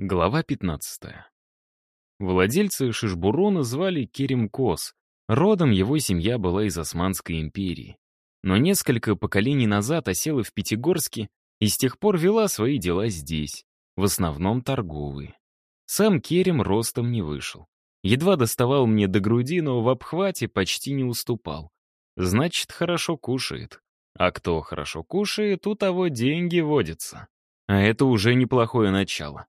Глава 15. Владельцы Шишбурона звали Керим Кос. Родом его семья была из Османской империи. Но несколько поколений назад осела в Пятигорске и с тех пор вела свои дела здесь, в основном торговые. Сам Керим ростом не вышел. Едва доставал мне до груди, но в обхвате почти не уступал. Значит, хорошо кушает. А кто хорошо кушает, у того деньги водятся. А это уже неплохое начало.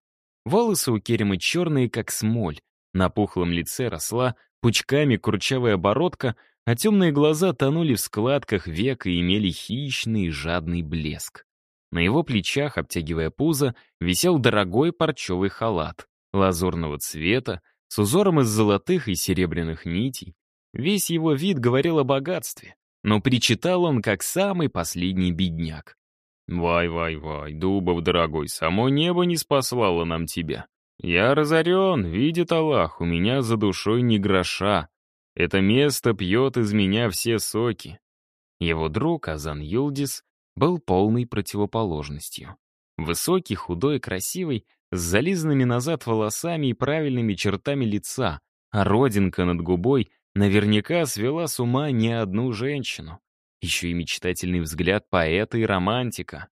Волосы у Керема черные, как смоль. На пухлом лице росла пучками курчавая бородка, а темные глаза тонули в складках век и имели хищный жадный блеск. На его плечах, обтягивая пузо, висел дорогой парчевый халат, лазурного цвета, с узором из золотых и серебряных нитей. Весь его вид говорил о богатстве, но причитал он как самый последний бедняк. «Вай-вай-вай, Дубов, дорогой, само небо не спаслало нам тебя. Я разорен, видит Аллах, у меня за душой ни гроша. Это место пьет из меня все соки». Его друг Азан Юлдис был полной противоположностью. Высокий, худой, красивый, с зализанными назад волосами и правильными чертами лица, а родинка над губой наверняка свела с ума не одну женщину. Еще и мечтательный взгляд поэта и романтика.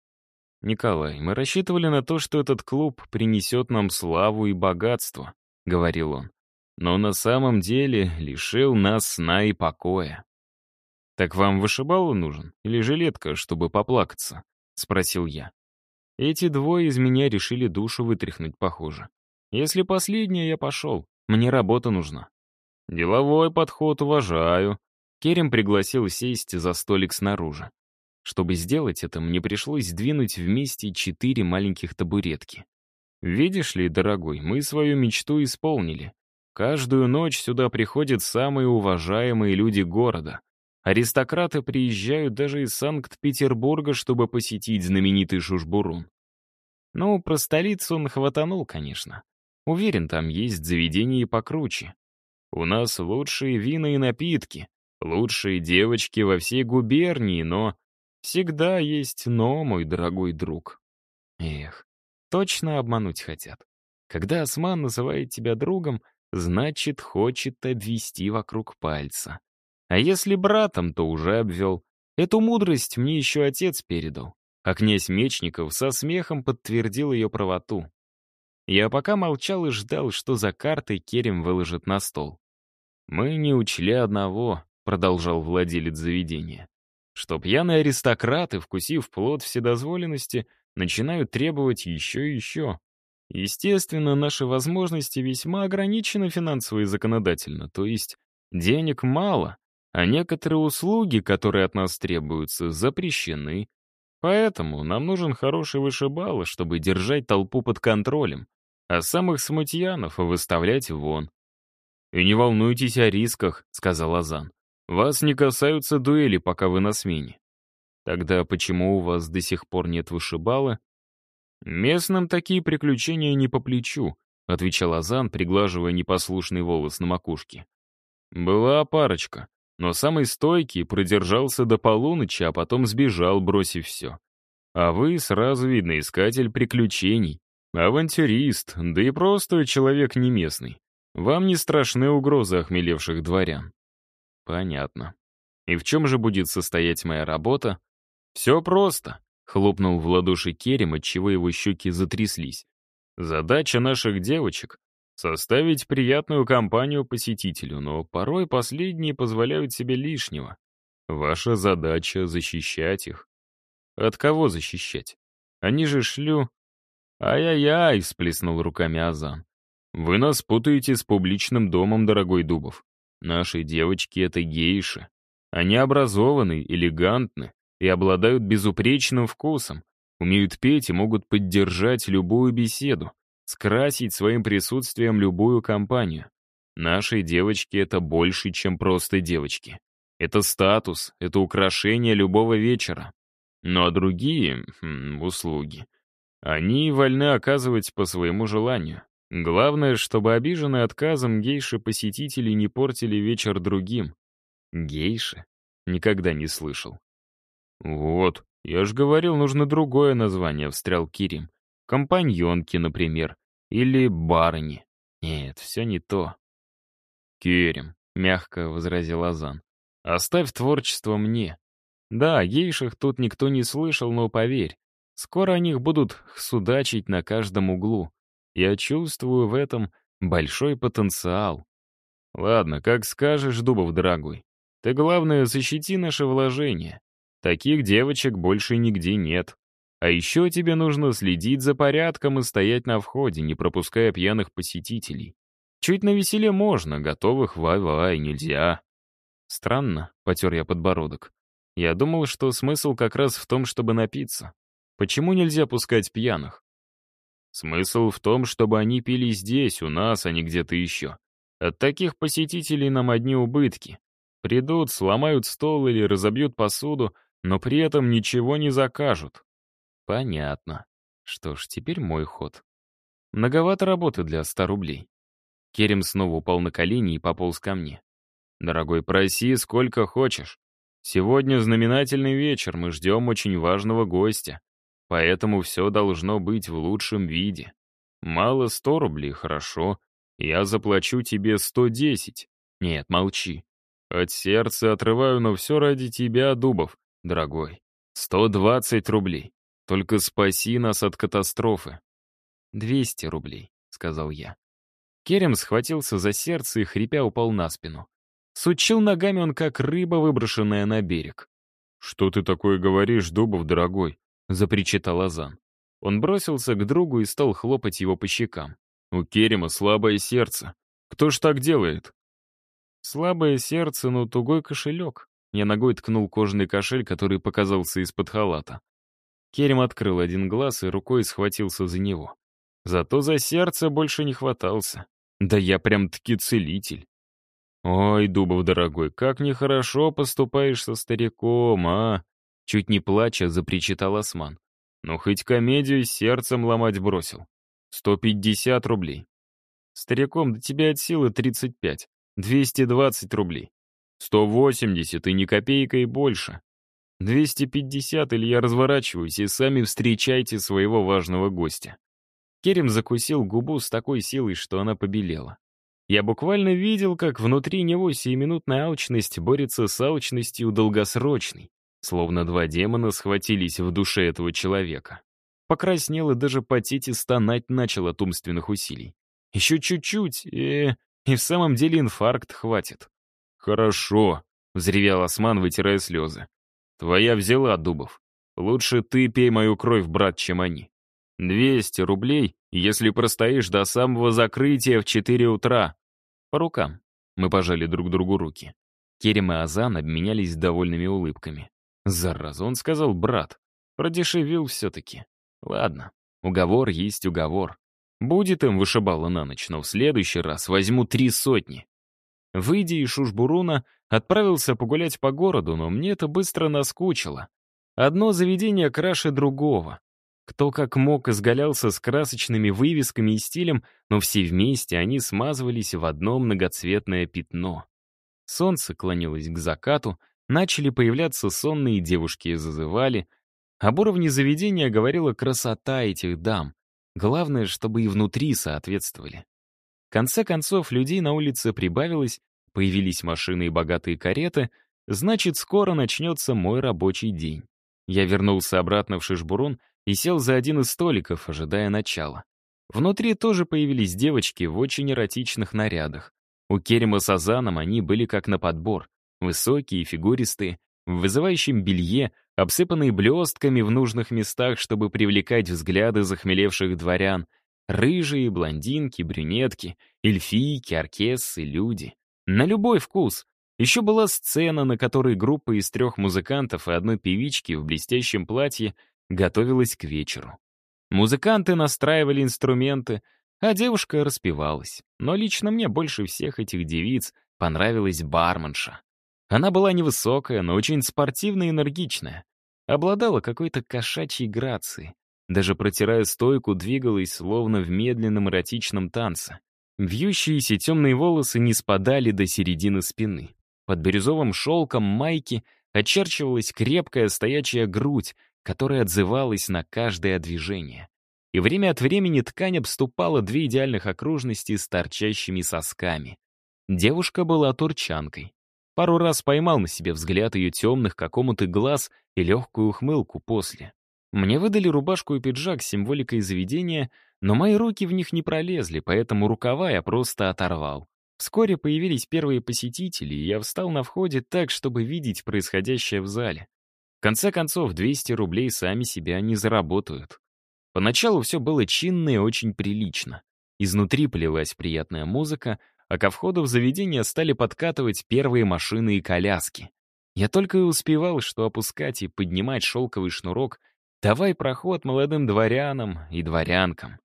«Николай, мы рассчитывали на то, что этот клуб принесет нам славу и богатство», — говорил он. «Но на самом деле лишил нас сна и покоя». «Так вам вышибало нужен? Или жилетка, чтобы поплакаться?» — спросил я. Эти двое из меня решили душу вытряхнуть, похоже. Если последнее, я пошел. Мне работа нужна. Деловой подход уважаю, Керем пригласил сесть за столик снаружи. Чтобы сделать это, мне пришлось сдвинуть вместе четыре маленьких табуретки. Видишь ли, дорогой, мы свою мечту исполнили. Каждую ночь сюда приходят самые уважаемые люди города. Аристократы приезжают даже из Санкт-Петербурга, чтобы посетить знаменитый Шушбурун. Ну, про столицу он хватанул, конечно. Уверен, там есть заведения и покруче. У нас лучшие вина и напитки, Лучшие девочки во всей губернии, но... Всегда есть «но», мой дорогой друг. Эх, точно обмануть хотят. Когда осман называет тебя другом, значит, хочет обвести вокруг пальца. А если братом, то уже обвел. Эту мудрость мне еще отец передал. А князь Мечников со смехом подтвердил ее правоту. Я пока молчал и ждал, что за картой Керем выложит на стол. Мы не учли одного. — продолжал владелец заведения, что пьяные аристократы, вкусив плод вседозволенности, начинают требовать еще и еще. Естественно, наши возможности весьма ограничены финансово и законодательно, то есть денег мало, а некоторые услуги, которые от нас требуются, запрещены. Поэтому нам нужен хороший вышибалы, чтобы держать толпу под контролем, а самых смутьянов выставлять вон. «И не волнуйтесь о рисках», — сказал Азан. Вас не касаются дуэли, пока вы на смене. Тогда почему у вас до сих пор нет вышибала? Местным такие приключения не по плечу, отвечал Азан, приглаживая непослушный волос на макушке. Была парочка, но самый стойкий продержался до полуночи, а потом сбежал, бросив все. А вы сразу видно искатель приключений, авантюрист, да и просто человек не местный. Вам не страшны угрозы охмелевших дворян. Понятно. И в чем же будет состоять моя работа? Все просто. Хлопнул в ладоши Керем, отчего его щеки затряслись. Задача наших девочек — составить приятную компанию посетителю, но порой последние позволяют себе лишнего. Ваша задача — защищать их. От кого защищать? Они же шлю... «Ай-яй-яй!» — всплеснул руками Азан. «Вы нас путаете с публичным домом, дорогой Дубов. Наши девочки — это гейши. Они образованы, элегантны и обладают безупречным вкусом, умеют петь и могут поддержать любую беседу, скрасить своим присутствием любую компанию. Наши девочки — это больше, чем просто девочки. Это статус, это украшение любого вечера. Ну а другие хм, услуги, они вольны оказывать по своему желанию. Главное, чтобы обиженные отказом гейши-посетители не портили вечер другим. Гейши? Никогда не слышал. Вот, я ж говорил, нужно другое название, встрял Кирим. Компаньонки, например. Или барыни. Нет, все не то. «Керем», — мягко возразил Азан, — «оставь творчество мне. Да, гейших тут никто не слышал, но поверь, скоро о них будут судачить на каждом углу. Я чувствую в этом большой потенциал. Ладно, как скажешь, Дубов дорогой. Ты, главное, защити наше вложение. Таких девочек больше нигде нет. А еще тебе нужно следить за порядком и стоять на входе, не пропуская пьяных посетителей. Чуть на веселе можно, готовых вай-вай нельзя. Странно, потер я подбородок. Я думал, что смысл как раз в том, чтобы напиться. Почему нельзя пускать пьяных? Смысл в том, чтобы они пили здесь, у нас, а не где-то еще. От таких посетителей нам одни убытки. Придут, сломают стол или разобьют посуду, но при этом ничего не закажут. Понятно. Что ж, теперь мой ход. Многовато работы для 100 рублей. Керем снова упал на колени и пополз ко мне. «Дорогой, проси сколько хочешь. Сегодня знаменательный вечер, мы ждем очень важного гостя. Поэтому все должно быть в лучшем виде. Мало 100 рублей, хорошо. Я заплачу тебе 110. Нет, молчи. От сердца отрываю, но все ради тебя, Дубов, дорогой. 120 рублей. Только спаси нас от катастрофы. «Двести рублей», — сказал я. Керем схватился за сердце и, хрипя, упал на спину. Сучил ногами он, как рыба, выброшенная на берег. «Что ты такое говоришь, Дубов, дорогой?» — запричитал Азан. Он бросился к другу и стал хлопать его по щекам. «У Керема слабое сердце. Кто ж так делает?» «Слабое сердце, но тугой кошелек». Я ногой ткнул кожаный кошель, который показался из-под халата. Керем открыл один глаз и рукой схватился за него. Зато за сердце больше не хватался. Да я прям-таки целитель. «Ой, Дубов, дорогой, как нехорошо поступаешь со стариком, а!» Чуть не плача, запричитал Осман. «Ну, хоть комедию сердцем ломать бросил. Сто пятьдесят рублей. Стариком, до тебя от силы тридцать пять. Двести двадцать рублей. Сто восемьдесят и ни копейкой больше. 250 или я разворачиваюсь, и сами встречайте своего важного гостя. Керем закусил губу с такой силой, что она побелела. Я буквально видел, как внутри него сиюминутная алчность борется с алчностью долгосрочной, словно два демона схватились в душе этого человека. Покраснел и даже потеть и стонать начал от умственных усилий. Еще чуть-чуть, и... и в самом деле инфаркт хватит. «Хорошо», — взревел Осман, вытирая слезы. Твоя взяла, Дубов. Лучше ты пей мою кровь, брат, чем они. Двести рублей, если простоишь до самого закрытия в четыре утра. По рукам. Мы пожали друг другу руки. Керем и Азан обменялись довольными улыбками. Зараза, он сказал брат. Продешевил все-таки. Ладно, уговор есть уговор. Будет им вышибало на ночь, но в следующий раз возьму три сотни. Выйдя из Шушбуруна, отправился погулять по городу, но мне это быстро наскучило. Одно заведение краше другого. Кто как мог изгалялся с красочными вывесками и стилем, но все вместе они смазывались в одно многоцветное пятно. Солнце клонилось к закату, начали появляться сонные девушки и зазывали. Об уровне заведения говорила красота этих дам. Главное, чтобы и внутри соответствовали конце концов, людей на улице прибавилось, появились машины и богатые кареты, значит, скоро начнется мой рабочий день. Я вернулся обратно в Шишбурун и сел за один из столиков, ожидая начала. Внутри тоже появились девочки в очень эротичных нарядах. У Керема с Азаном они были как на подбор. Высокие фигуристые, в вызывающем белье, обсыпанные блестками в нужных местах, чтобы привлекать взгляды захмелевших дворян — Рыжие, блондинки, брюнетки, эльфийки, оркессы, люди. На любой вкус. Еще была сцена, на которой группа из трех музыкантов и одной певички в блестящем платье готовилась к вечеру. Музыканты настраивали инструменты, а девушка распевалась. Но лично мне больше всех этих девиц понравилась барменша. Она была невысокая, но очень спортивная и энергичная. Обладала какой-то кошачьей грацией. Даже протирая стойку, двигалась, словно в медленном эротичном танце. Вьющиеся темные волосы не спадали до середины спины. Под бирюзовым шелком майки очерчивалась крепкая стоячая грудь, которая отзывалась на каждое движение. и время от времени ткань обступала две идеальных окружности с торчащими сосками. Девушка была турчанкой. Пару раз поймал на себе взгляд ее темных, какому-то глаз и легкую ухмылку после. Мне выдали рубашку и пиджак с символикой заведения, но мои руки в них не пролезли, поэтому рукава я просто оторвал. Вскоре появились первые посетители, и я встал на входе так, чтобы видеть происходящее в зале. В конце концов, 200 рублей сами себя не заработают. Поначалу все было чинно и очень прилично. Изнутри полилась приятная музыка, а ко входу в заведение стали подкатывать первые машины и коляски. Я только и успевал, что опускать и поднимать шелковый шнурок, давай проход молодым дворянам и дворянкам.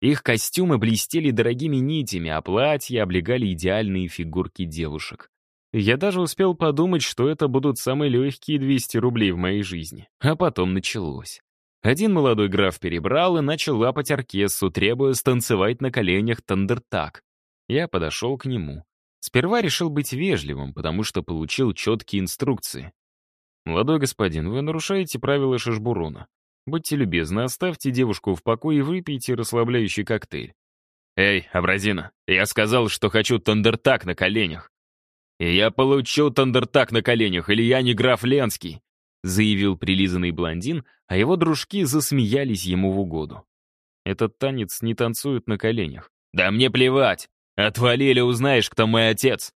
Их костюмы блестели дорогими нитями, а платья облегали идеальные фигурки девушек. Я даже успел подумать, что это будут самые легкие 200 рублей в моей жизни. А потом началось. Один молодой граф перебрал и начал лапать оркестру, требуя станцевать на коленях тандертак. Я подошел к нему. Сперва решил быть вежливым, потому что получил четкие инструкции. «Молодой господин, вы нарушаете правила Шашбурона. Будьте любезны, оставьте девушку в покое и выпейте расслабляющий коктейль. «Эй, Абразина, я сказал, что хочу тандертак на коленях». «И я получил тандертак на коленях, или я не граф Ленский», заявил прилизанный блондин, а его дружки засмеялись ему в угоду. «Этот танец не танцует на коленях». «Да мне плевать! Отвали или узнаешь, кто мой отец!»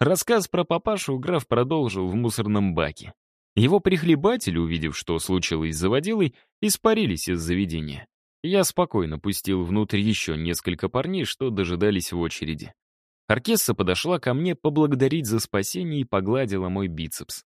Рассказ про папашу граф продолжил в мусорном баке. Его прихлебатели, увидев, что случилось с заводилой, испарились из заведения. Я спокойно пустил внутрь еще несколько парней, что дожидались в очереди. Оркесса подошла ко мне поблагодарить за спасение и погладила мой бицепс.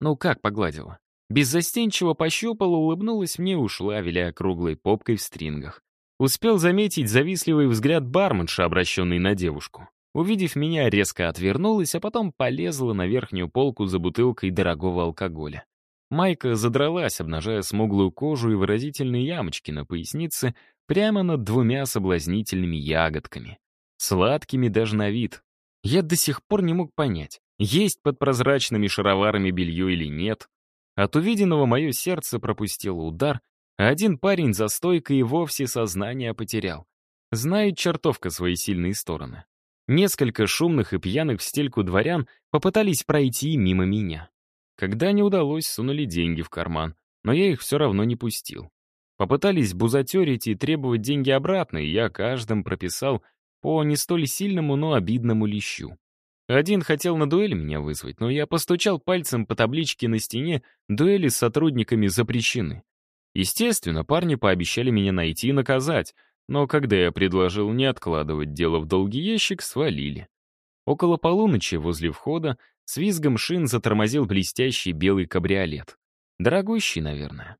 Ну как погладила? Беззастенчиво пощупала, улыбнулась мне и ушла, виляя круглой попкой в стрингах. Успел заметить завистливый взгляд барменша, обращенный на девушку. Увидев меня, резко отвернулась, а потом полезла на верхнюю полку за бутылкой дорогого алкоголя. Майка задралась, обнажая смуглую кожу и выразительные ямочки на пояснице прямо над двумя соблазнительными ягодками. Сладкими даже на вид. Я до сих пор не мог понять, есть под прозрачными шароварами белье или нет. От увиденного мое сердце пропустило удар, один парень за стойкой и вовсе сознание потерял. Знает чертовка свои сильные стороны. Несколько шумных и пьяных в стельку дворян попытались пройти мимо меня. Когда не удалось, сунули деньги в карман, но я их все равно не пустил. Попытались бузатерить и требовать деньги обратно, и я каждым прописал по не столь сильному, но обидному лещу. Один хотел на дуэль меня вызвать, но я постучал пальцем по табличке на стене «Дуэли с сотрудниками запрещены». Естественно, парни пообещали меня найти и наказать, но когда я предложил не откладывать дело в долгий ящик, свалили. Около полуночи возле входа с визгом шин затормозил блестящий белый кабриолет. Дорогущий, наверное.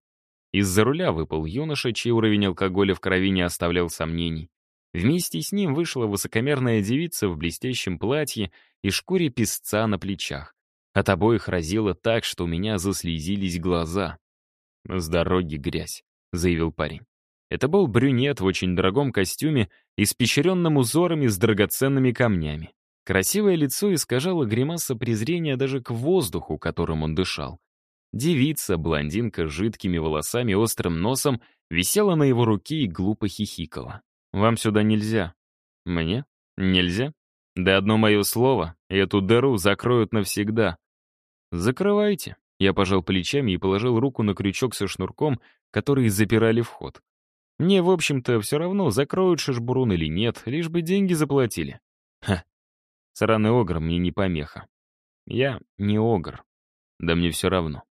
Из-за руля выпал юноша, чей уровень алкоголя в крови не оставлял сомнений. Вместе с ним вышла высокомерная девица в блестящем платье и шкуре песца на плечах. От обоих разило так, что у меня заслезились глаза. «С дороги грязь», — заявил парень. Это был брюнет в очень дорогом костюме, испещренном узорами с драгоценными камнями. Красивое лицо искажало гримаса презрения даже к воздуху, которым он дышал. Девица, блондинка с жидкими волосами острым носом, висела на его руке и глупо хихикала. «Вам сюда нельзя». «Мне? Нельзя? Да одно мое слово, эту дыру закроют навсегда». «Закрывайте». Я пожал плечами и положил руку на крючок со шнурком, который запирали вход. Мне, в общем-то, все равно, закроют шишбурун или нет, лишь бы деньги заплатили. Ха, сраный огр мне не помеха. Я не огр. Да мне все равно.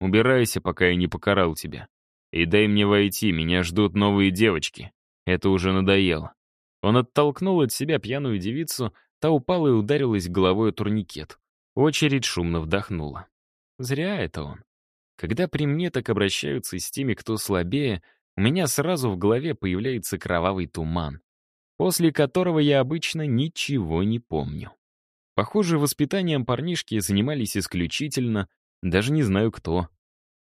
Убирайся, пока я не покарал тебя. И дай мне войти, меня ждут новые девочки. Это уже надоело. Он оттолкнул от себя пьяную девицу, та упала и ударилась головой о турникет. Очередь шумно вдохнула. Зря это он. Когда при мне так обращаются с теми, кто слабее, у меня сразу в голове появляется кровавый туман, после которого я обычно ничего не помню. Похоже, воспитанием парнишки занимались исключительно, даже не знаю кто.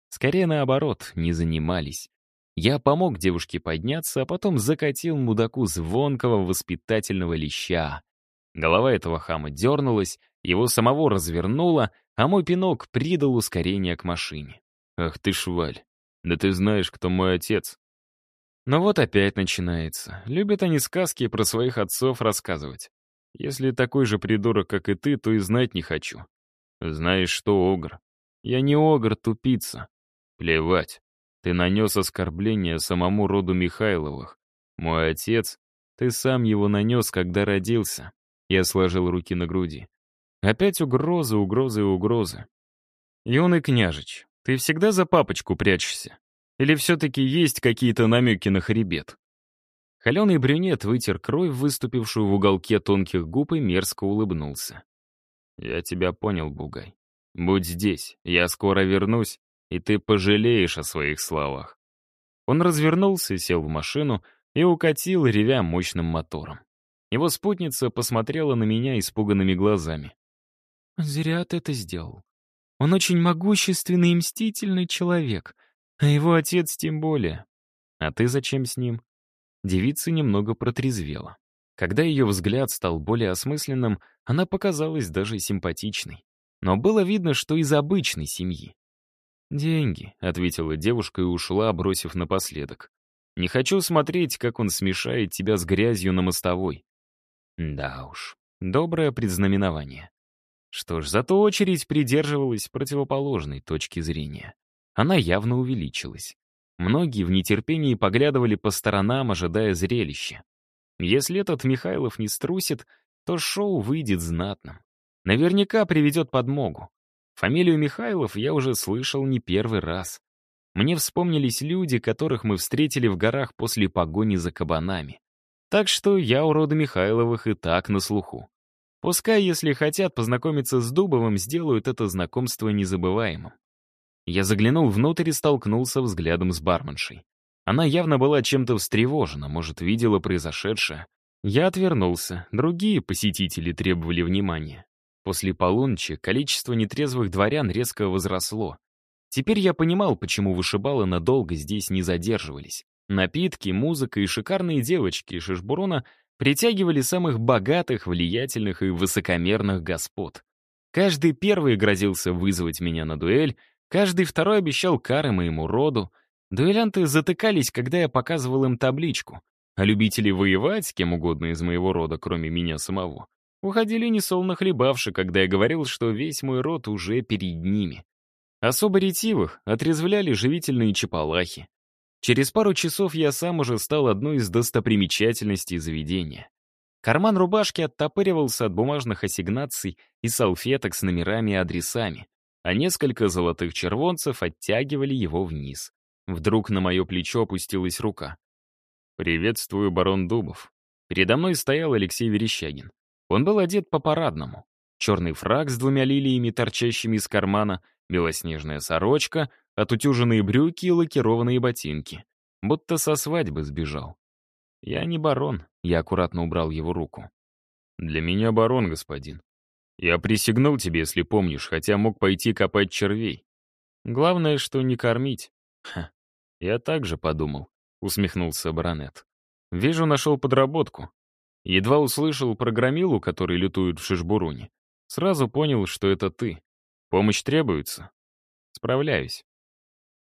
Скорее наоборот, не занимались. Я помог девушке подняться, а потом закатил мудаку звонкого воспитательного леща. Голова этого хама дернулась, его самого развернуло, а мой пинок придал ускорение к машине. «Ах ты шваль!» Да ты знаешь, кто мой отец. Но вот опять начинается. Любят они сказки про своих отцов рассказывать. Если такой же придурок, как и ты, то и знать не хочу. Знаешь что, Огр? Я не Огр, тупица. Плевать. Ты нанес оскорбление самому роду Михайловых. Мой отец, ты сам его нанес, когда родился. Я сложил руки на груди. Опять угрозы, угрозы и угрозы. Юный княжич, ты всегда за папочку прячешься? Или все-таки есть какие-то намеки на хребет? Холеный брюнет вытер кровь, выступившую в уголке тонких губ, и мерзко улыбнулся. «Я тебя понял, Бугай. Будь здесь, я скоро вернусь, и ты пожалеешь о своих словах». Он развернулся, сел в машину и укатил, ревя мощным мотором. Его спутница посмотрела на меня испуганными глазами. «Зря ты это сделал. Он очень могущественный и мстительный человек, а его отец тем более. А ты зачем с ним?» Девица немного протрезвела. Когда ее взгляд стал более осмысленным, она показалась даже симпатичной. Но было видно, что из обычной семьи. «Деньги», — ответила девушка и ушла, бросив напоследок. «Не хочу смотреть, как он смешает тебя с грязью на мостовой». Да уж, доброе предзнаменование. Что ж, зато очередь придерживалась противоположной точки зрения. Она явно увеличилась. Многие в нетерпении поглядывали по сторонам, ожидая зрелища. Если этот Михайлов не струсит, то шоу выйдет знатным. Наверняка приведет подмогу. Фамилию Михайлов я уже слышал не первый раз. Мне вспомнились люди, которых мы встретили в горах после погони за кабанами. Так что я у рода Михайловых и так на слуху. Пускай, если хотят познакомиться с Дубовым, сделают это знакомство незабываемым. Я заглянул внутрь и столкнулся взглядом с барменшей. Она явно была чем-то встревожена, может, видела произошедшее. Я отвернулся, другие посетители требовали внимания. После полуночи количество нетрезвых дворян резко возросло. Теперь я понимал, почему вышибалы надолго здесь не задерживались. Напитки, музыка и шикарные девочки из Шишбурона притягивали самых богатых, влиятельных и высокомерных господ. Каждый первый грозился вызвать меня на дуэль, каждый второй обещал кары моему роду. Дуэлянты затыкались, когда я показывал им табличку, а любители воевать с кем угодно из моего рода, кроме меня самого, Уходили несолно хлебавши, когда я говорил, что весь мой род уже перед ними. Особо ретивых отрезвляли живительные чапалахи. Через пару часов я сам уже стал одной из достопримечательностей заведения. Карман рубашки оттопыривался от бумажных ассигнаций и салфеток с номерами и адресами, а несколько золотых червонцев оттягивали его вниз. Вдруг на мое плечо опустилась рука. «Приветствую, барон Дубов». Передо мной стоял Алексей Верещагин. Он был одет по-парадному. Черный фраг с двумя лилиями, торчащими из кармана, белоснежная сорочка, отутюженные брюки и лакированные ботинки. Будто со свадьбы сбежал. «Я не барон», — я аккуратно убрал его руку. «Для меня барон, господин. Я присягнул тебе, если помнишь, хотя мог пойти копать червей. Главное, что не кормить». «Ха, я так же подумал», — усмехнулся баронет. «Вижу, нашел подработку. Едва услышал про громилу, который лютует в Шишбуруне. Сразу понял, что это ты. Помощь требуется? Справляюсь.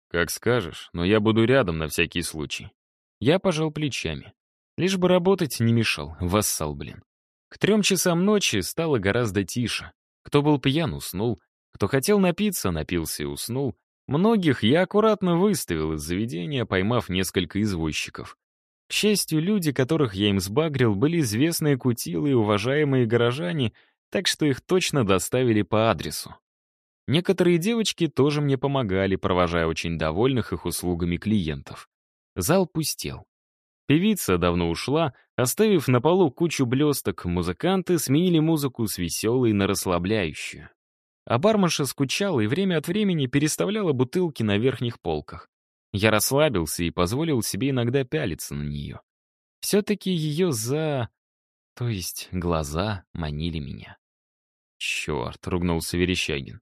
Как скажешь, но я буду рядом на всякий случай. Я пожал плечами. Лишь бы работать не мешал, вассал, блин. К трем часам ночи стало гораздо тише. Кто был пьян, уснул. Кто хотел напиться, напился и уснул. Многих я аккуратно выставил из заведения, поймав несколько извозчиков. К счастью, люди, которых я им сбагрил, были известные кутилы и уважаемые горожане, так что их точно доставили по адресу. Некоторые девочки тоже мне помогали, провожая очень довольных их услугами клиентов. Зал пустел. Певица давно ушла, оставив на полу кучу блесток, музыканты сменили музыку с веселой на расслабляющую. А барменша скучала и время от времени переставляла бутылки на верхних полках. Я расслабился и позволил себе иногда пялиться на нее. Все-таки ее за... То есть глаза манили меня. «Черт!» — ругнулся Верещагин.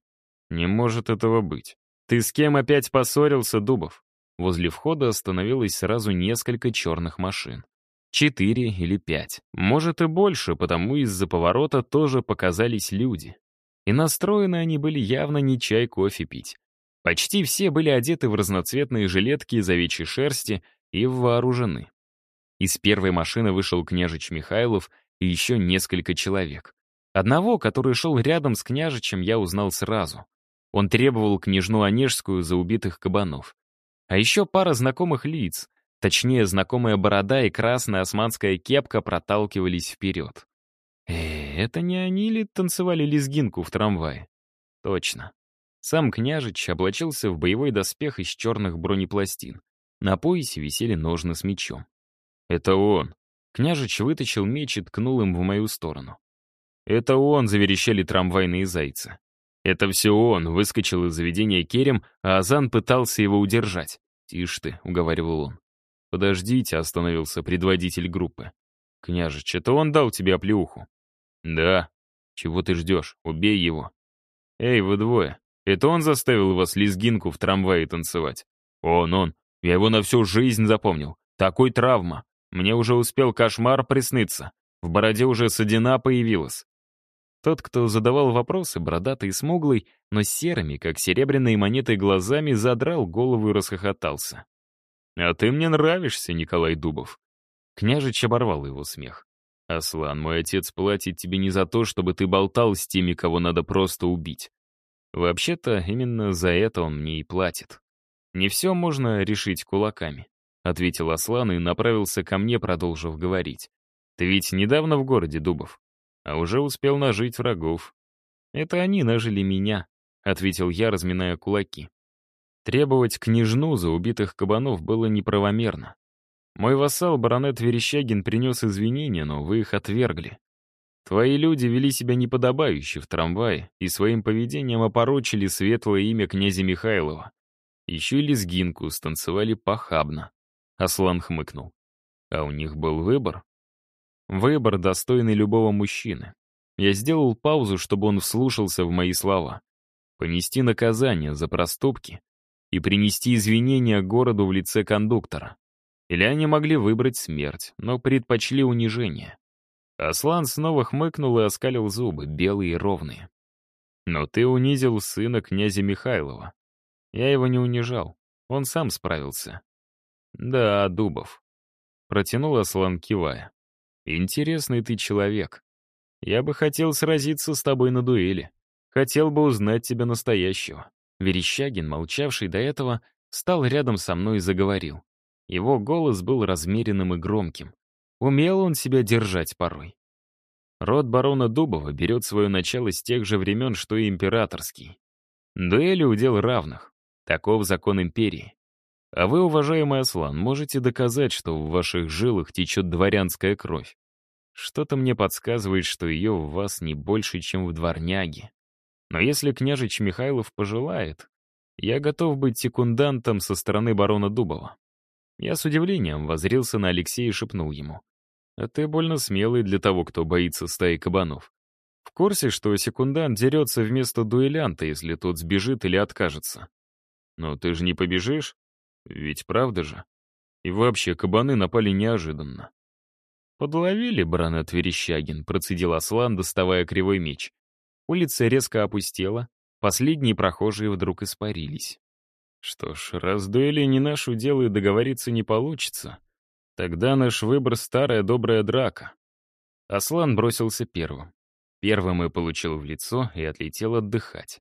«Не может этого быть. Ты с кем опять поссорился, Дубов?» Возле входа остановилось сразу несколько черных машин. Четыре или пять. Может и больше, потому из-за поворота тоже показались люди. И настроены они были явно не чай кофе пить. Почти все были одеты в разноцветные жилетки из овечьей шерсти и вооружены. Из первой машины вышел княжич Михайлов и еще несколько человек. Одного, который шел рядом с княжичем, я узнал сразу. Он требовал княжну Онежскую за убитых кабанов. А еще пара знакомых лиц, точнее, знакомая борода и красная османская кепка проталкивались вперед. Э, это не они ли танцевали лезгинку в трамвае? Точно. Сам княжич облачился в боевой доспех из черных бронепластин. На поясе висели ножны с мечом. «Это он!» Княжич вытащил меч и ткнул им в мою сторону. «Это он!» — заверещали трамвайные зайцы. «Это все он!» — выскочил из заведения Керем, а Азан пытался его удержать. «Тише ты!» — уговаривал он. «Подождите!» — остановился предводитель группы. «Княжич, это он дал тебе оплеуху?» «Да. Чего ты ждешь? Убей его». «Эй, вы двое, это он заставил вас лезгинку в трамвае танцевать?» «Он, он. Я его на всю жизнь запомнил. Такой травма. Мне уже успел кошмар присниться. В бороде уже седина появилась». Тот, кто задавал вопросы, бородатый и смуглый, но серыми, как серебряные монеты, глазами задрал голову и расхохотался. «А ты мне нравишься, Николай Дубов». Княжич оборвал его смех. «Аслан, мой отец платит тебе не за то, чтобы ты болтал с теми, кого надо просто убить. Вообще-то, именно за это он мне и платит. Не все можно решить кулаками», — ответил Аслан и направился ко мне, продолжив говорить. «Ты ведь недавно в городе, Дубов, а уже успел нажить врагов». «Это они нажили меня», — ответил я, разминая кулаки. Требовать княжну за убитых кабанов было неправомерно. Мой вассал, баронет Верещагин, принес извинения, но вы их отвергли. Твои люди вели себя неподобающе в трамвае и своим поведением опорочили светлое имя князя Михайлова. Еще и лезгинку станцевали похабно. Аслан хмыкнул. А у них был выбор? Выбор, достойный любого мужчины. Я сделал паузу, чтобы он вслушался в мои слова. Понести наказание за проступки и принести извинения городу в лице кондуктора. Или они могли выбрать смерть, но предпочли унижение. Аслан снова хмыкнул и оскалил зубы, белые и ровные. «Но ты унизил сына князя Михайлова. Я его не унижал, он сам справился». «Да, Дубов», — протянул Аслан, кивая. «Интересный ты человек. Я бы хотел сразиться с тобой на дуэли. Хотел бы узнать тебя настоящего». Верещагин, молчавший до этого, стал рядом со мной и заговорил. Его голос был размеренным и громким. Умел он себя держать порой. Род барона Дубова берет свое начало с тех же времен, что и императорский. Дуэли удел равных. Таков закон империи. А вы, уважаемый Аслан, можете доказать, что в ваших жилах течет дворянская кровь. Что-то мне подсказывает, что ее в вас не больше, чем в дворняге. Но если княжич Михайлов пожелает, я готов быть секундантом со стороны барона Дубова. Я с удивлением возрился на Алексея и шепнул ему. «А ты больно смелый для того, кто боится стаи кабанов. В курсе, что секундант дерется вместо дуэлянта, если тот сбежит или откажется? Но ты же не побежишь? Ведь правда же? И вообще, кабаны напали неожиданно». «Подловили, баронет Верещагин», — процедил Аслан, доставая кривой меч. Улица резко опустела, последние прохожие вдруг испарились. Что ж, раз дуэли не наш удел и договориться не получится, тогда наш выбор — старая добрая драка. Аслан бросился первым. Первым и получил в лицо и отлетел отдыхать.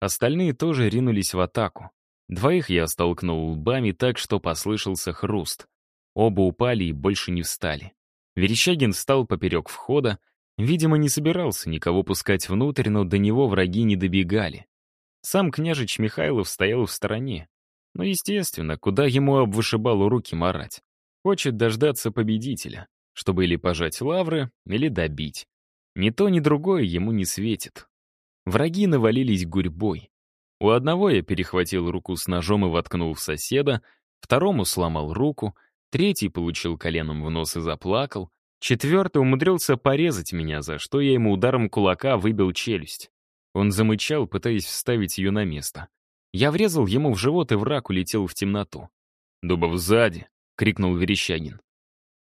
Остальные тоже ринулись в атаку. Двоих я столкнул лбами так, что послышался хруст. Оба упали и больше не встали. Верещагин встал поперек входа, видимо, не собирался никого пускать внутрь, но до него враги не добегали. Сам княжич Михайлов стоял в стороне. Но, естественно, куда ему об вышибалу руки марать? Хочет дождаться победителя, чтобы или пожать лавры, или добить. Ни то, ни другое ему не светит. Враги навалились гурьбой. У одного я перехватил руку с ножом и воткнул в соседа, второму сломал руку, третий получил коленом в нос и заплакал, четвертый умудрился порезать меня, за что я ему ударом кулака выбил челюсть. Он замычал, пытаясь вставить ее на место. Я врезал ему в живот, и враг улетел в темноту. «Дубов сзади!» — крикнул Верещагин.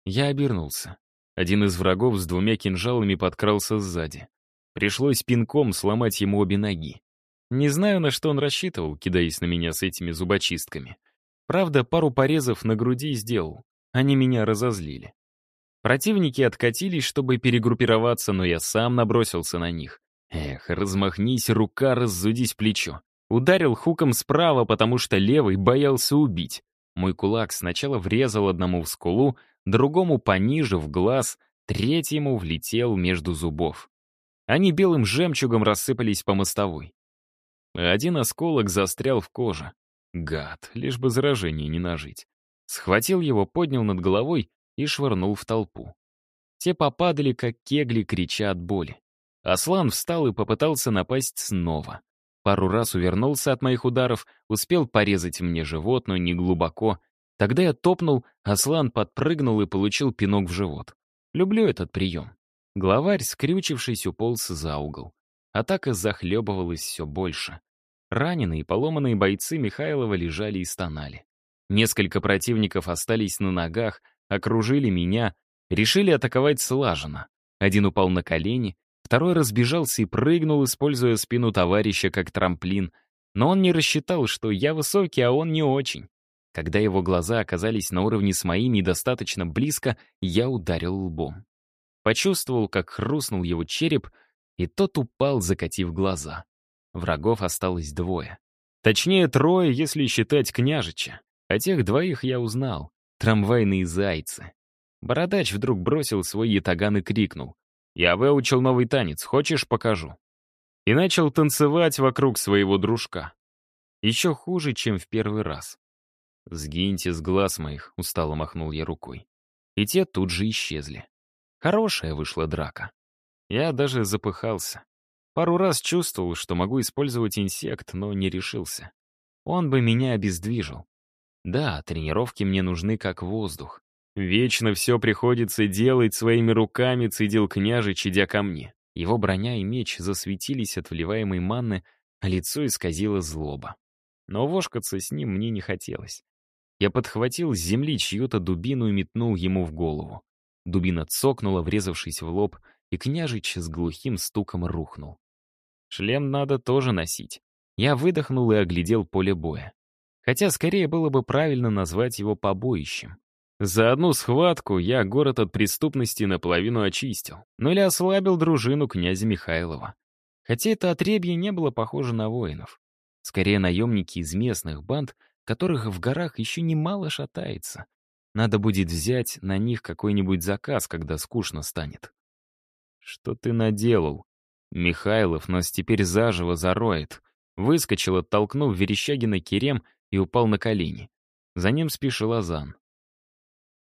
Я обернулся. Один из врагов с двумя кинжалами подкрался сзади. Пришлось пинком сломать ему обе ноги. Не знаю, на что он рассчитывал, кидаясь на меня с этими зубочистками. Правда, пару порезов на груди сделал. Они меня разозлили. Противники откатились, чтобы перегруппироваться, но я сам набросился на них. Эх, размахнись, рука, раззудись плечо. Ударил хуком справа, потому что левый боялся убить. Мой кулак сначала врезал одному в скулу, другому пониже, в глаз, третьему влетел между зубов. Они белым жемчугом рассыпались по мостовой. Один осколок застрял в коже. Гад, лишь бы заражение не нажить. Схватил его, поднял над головой и швырнул в толпу. Те попадали, как кегли, крича от боли. Аслан встал и попытался напасть снова. Пару раз увернулся от моих ударов, успел порезать мне живот, но не глубоко. Тогда я топнул, Аслан подпрыгнул и получил пинок в живот. Люблю этот прием. Главарь, скрючившись, уполз за угол. Атака захлебывалась все больше. Раненые и поломанные бойцы Михайлова лежали и стонали. Несколько противников остались на ногах, окружили меня, решили атаковать слаженно. Один упал на колени, второй разбежался и прыгнул, используя спину товарища как трамплин, но он не рассчитал, что я высокий, а он не очень. Когда его глаза оказались на уровне с моими и достаточно близко, я ударил лбом. Почувствовал, как хрустнул его череп, и тот упал, закатив глаза. Врагов осталось двое. Точнее, трое, если считать княжича. А тех двоих я узнал. Трамвайные зайцы. Бородач вдруг бросил свой ятаган и крикнул. «Я выучил новый танец, хочешь, покажу?» И начал танцевать вокруг своего дружка. Еще хуже, чем в первый раз. «Сгиньте с глаз моих», — устало махнул я рукой. И те тут же исчезли. Хорошая вышла драка. Я даже запыхался. Пару раз чувствовал, что могу использовать инсект, но не решился. Он бы меня обездвижил. Да, тренировки мне нужны как воздух. Вечно все приходится делать своими руками, цедил княжич, идя ко мне. Его броня и меч засветились от вливаемой манны, а лицо исказило злоба. Но вошкаться с ним мне не хотелось. Я подхватил с земли чью-то дубину и метнул ему в голову. Дубина цокнула, врезавшись в лоб, и княжич с глухим стуком рухнул. Шлем надо тоже носить. Я выдохнул и оглядел поле боя. Хотя скорее было бы правильно назвать его побоищем. За одну схватку я город от преступности наполовину очистил, но или ослабил дружину князя Михайлова. Хотя это отребье не было похоже на воинов. Скорее наемники из местных банд, которых в горах еще немало шатается. Надо будет взять на них какой-нибудь заказ, когда скучно станет. «Что ты наделал?» Михайлов нас теперь заживо зароет. Выскочил, оттолкнув Верещагина Керем и упал на колени. За ним спешил Азан.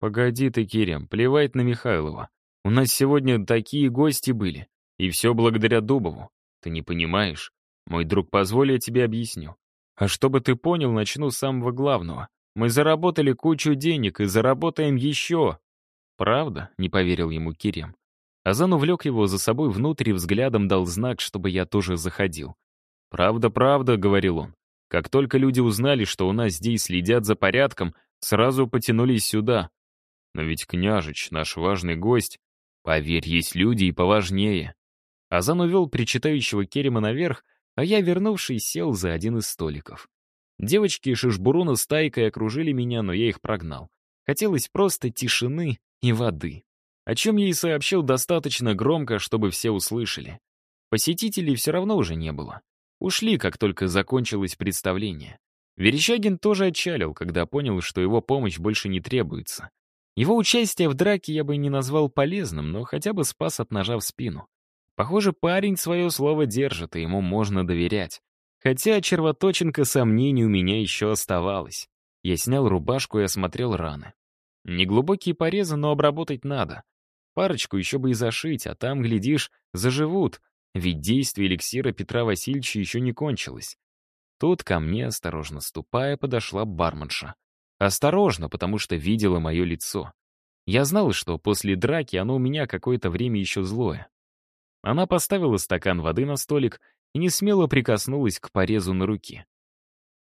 «Погоди ты, Керем, плевать на Михайлова. У нас сегодня такие гости были. И все благодаря Дубову. Ты не понимаешь? Мой друг, позволь, я тебе объясню. А чтобы ты понял, начну с самого главного. Мы заработали кучу денег и заработаем еще. Правда? Не поверил ему Кирем. Азан увлек его за собой внутрь и взглядом дал знак, чтобы я тоже заходил. «Правда, правда», — говорил он. Как только люди узнали, что у нас здесь следят за порядком, сразу потянулись сюда. Но ведь княжич, наш важный гость, поверь, есть люди и поважнее. Азан увел причитающего Керема наверх, а я, вернувшись, сел за один из столиков. Девочки и Шишбуруна с Тайкой окружили меня, но я их прогнал. Хотелось просто тишины и воды. О чем я сообщил достаточно громко, чтобы все услышали. Посетителей все равно уже не было. Ушли, как только закончилось представление. Верещагин тоже отчалил, когда понял, что его помощь больше не требуется. Его участие в драке я бы не назвал полезным, но хотя бы спас от ножа в спину. Похоже, парень свое слово держит, и ему можно доверять. Хотя червоточинка сомнений у меня еще оставалась. Я снял рубашку и осмотрел раны. Неглубокие порезы, но обработать надо. Парочку еще бы и зашить, а там, глядишь, заживут, ведь действие эликсира Петра Васильевича еще не кончилось. Тут ко мне, осторожно ступая, подошла барменша. Осторожно, потому что видела мое лицо. Я знал, что после драки оно у меня какое-то время еще злое. Она поставила стакан воды на столик и не смело прикоснулась к порезу на руке.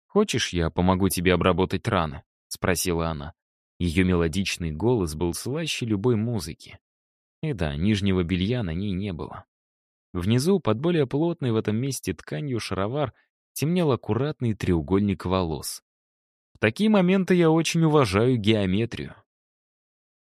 «Хочешь, я помогу тебе обработать раны?» — спросила она. Ее мелодичный голос был слаще любой музыки. И да, нижнего белья на ней не было. Внизу, под более плотной в этом месте тканью шаровар, темнел аккуратный треугольник волос. В такие моменты я очень уважаю геометрию.